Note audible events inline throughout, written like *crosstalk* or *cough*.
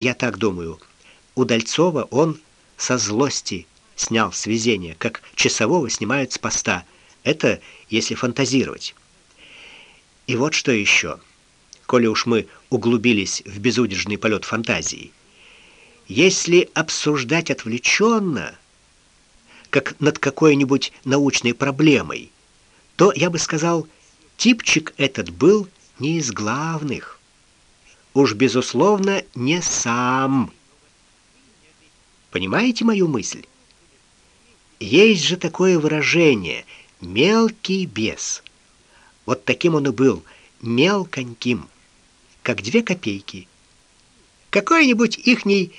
Я так думаю. Удальцова он со злости снял с везения, как часового снимают с поста. Это если фантазировать. И вот что еще. Коли уж мы углубились в безудержный полет фантазии. Если обсуждать отвлеченно, как над какой-нибудь научной проблемой, то я бы сказал, типчик этот был не из главных уж безусловно не сам. Понимаете мою мысль? Есть же такое выражение мелкий бес. Вот таким он и был, мелконьким, как две копейки. Какой-нибудь ихний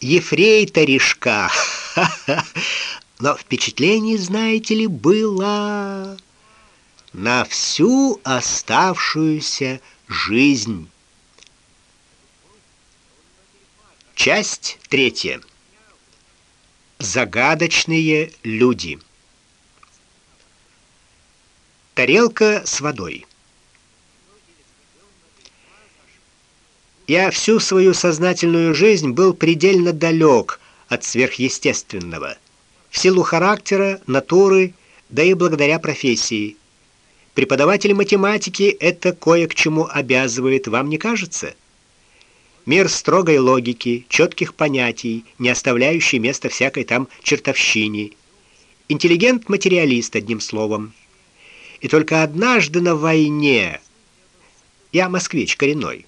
ефрейторишка. *laughs* Но впечатление, знаете ли, было на всю оставшуюся жизнь. Часть третья. Загадочные люди. Тарелка с водой. Я всю свою сознательную жизнь был предельно далек от сверхъестественного, в силу характера, натуры, да и благодаря профессии. Преподаватель математики это кое к чему обязывает, вам не кажется? Мир строгой логики, четких понятий, не оставляющий места всякой там чертовщине. Интеллигент-материалист одним словом. И только однажды на войне я москвич коренной.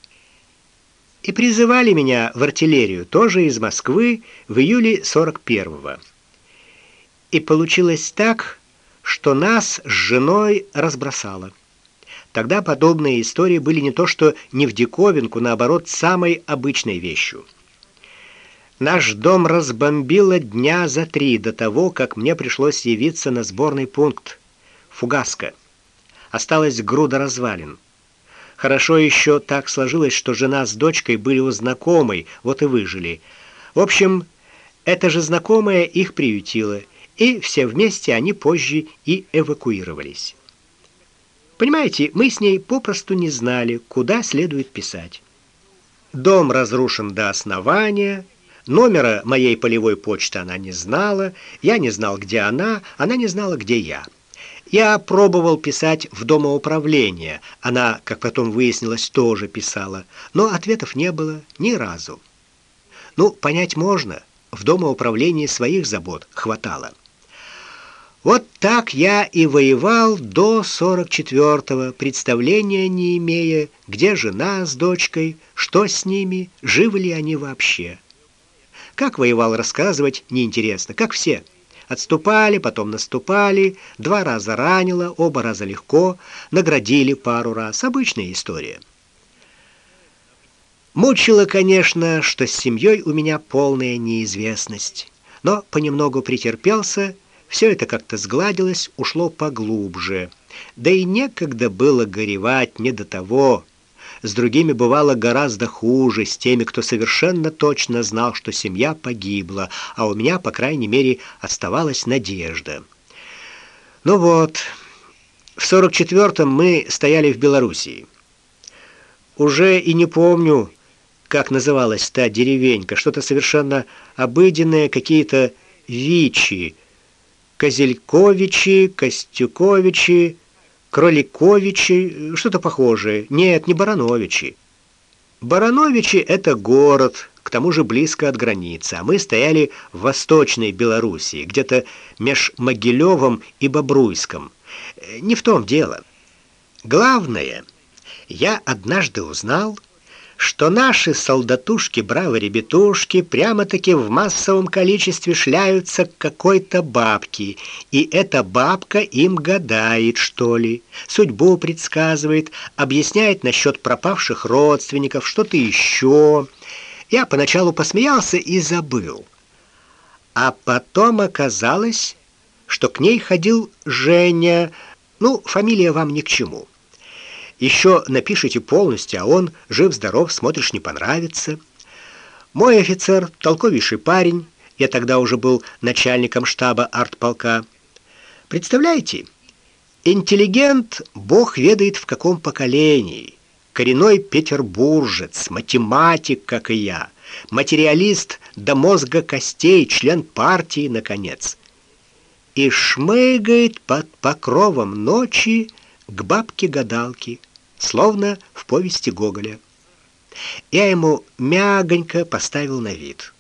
И призывали меня в артиллерию тоже из Москвы в июле 41-го. И получилось так, что нас с женой разбросало. Тогда подобные истории были не то что не в диковинку, наоборот, самой обычной вещью. Наш дом разбомбило дня за три до того, как мне пришлось явиться на сборный пункт Фугаска. Осталась груда развалин. Хорошо еще так сложилось, что жена с дочкой были у знакомой, вот и выжили. В общем, эта же знакомая их приютила, и все вместе они позже и эвакуировались. Понимаете, мы с ней попросту не знали, куда следует писать. Дом разрушен до основания, номера моей полевой почты она не знала, я не знал, где она, она не знала, где я. Я пробовал писать в домоуправление. Она, как потом выяснилось, тоже писала, но ответов не было ни разу. Ну, понять можно. В домоуправлении своих забот хватало. Вот так я и воевал до 44-го, представления не имея, где жена с дочкой, что с ними, живы ли они вообще. Как воевал, рассказывать неинтересно, как все. Отступали, потом наступали, два раза ранило, оба раза легко, наградили пару раз. Обычная история. Мучило, конечно, что с семьей у меня полная неизвестность, но понемногу претерпелся все это как-то сгладилось, ушло поглубже. Да и некогда было горевать не до того. С другими бывало гораздо хуже, с теми, кто совершенно точно знал, что семья погибла, а у меня, по крайней мере, оставалась надежда. Ну вот, в 44-м мы стояли в Белоруссии. Уже и не помню, как называлась та деревенька, что-то совершенно обыденное, какие-то вичи, Козельковичи, Костюковичи, Кроликовичи, что-то похожее. Нет, не Барановичи. Барановичи это город, к тому же близко от границы, а мы стояли в Восточной Белоруссии, где-то меж Могилевом и Бобруйском. Не в том дело. Главное, я однажды узнал, что наши солдатушки, бравые ребятушки, прямо-таки в массовом количестве шляются к какой-то бабке, и эта бабка им гадает, что ли, судьбу предсказывает, объясняет насчет пропавших родственников, что-то еще. Я поначалу посмеялся и забыл. А потом оказалось, что к ней ходил Женя. Ну, фамилия вам ни к чему. Еще напишите полностью, а он жив-здоров, смотришь, не понравится. Мой офицер, толковейший парень, я тогда уже был начальником штаба артполка. Представляете? Интеллигент, бог ведает в каком поколении. Коренной петербуржец, математик, как и я. материалист до мозга костей, член партии наконец. И шмыгает под покровом ночи к бабке-гадалке, словно в повести Гоголя. Я ему мягонько поставил на вид.